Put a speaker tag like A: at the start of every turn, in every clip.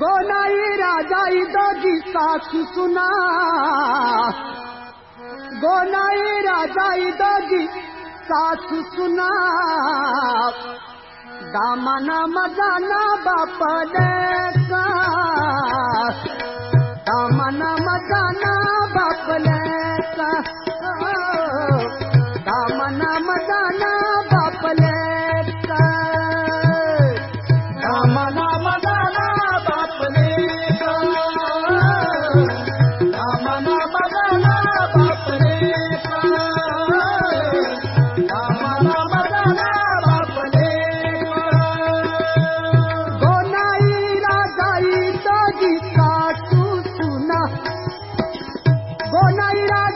A: गोनाई राजाई दोगी साथ सुना गोनाई राजाई दोगी साथ सुना दामना मदाना बापने का दामना मदाना बापने का दामना मदाना बापने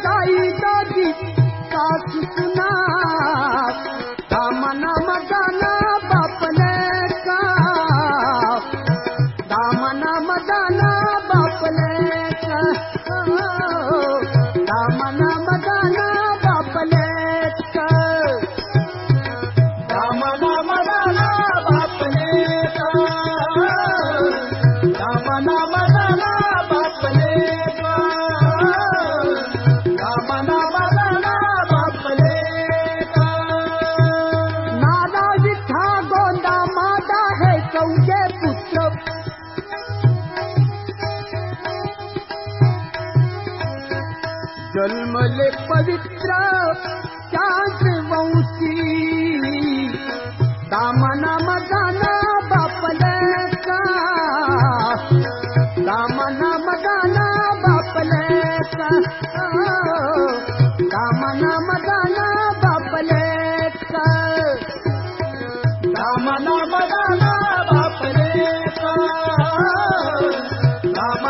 A: 大一大一。जन्मले पवित्र त्याचे वंशी दामना मदाना बापलेचा दामना मदाना बापलेचा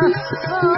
A: Oh.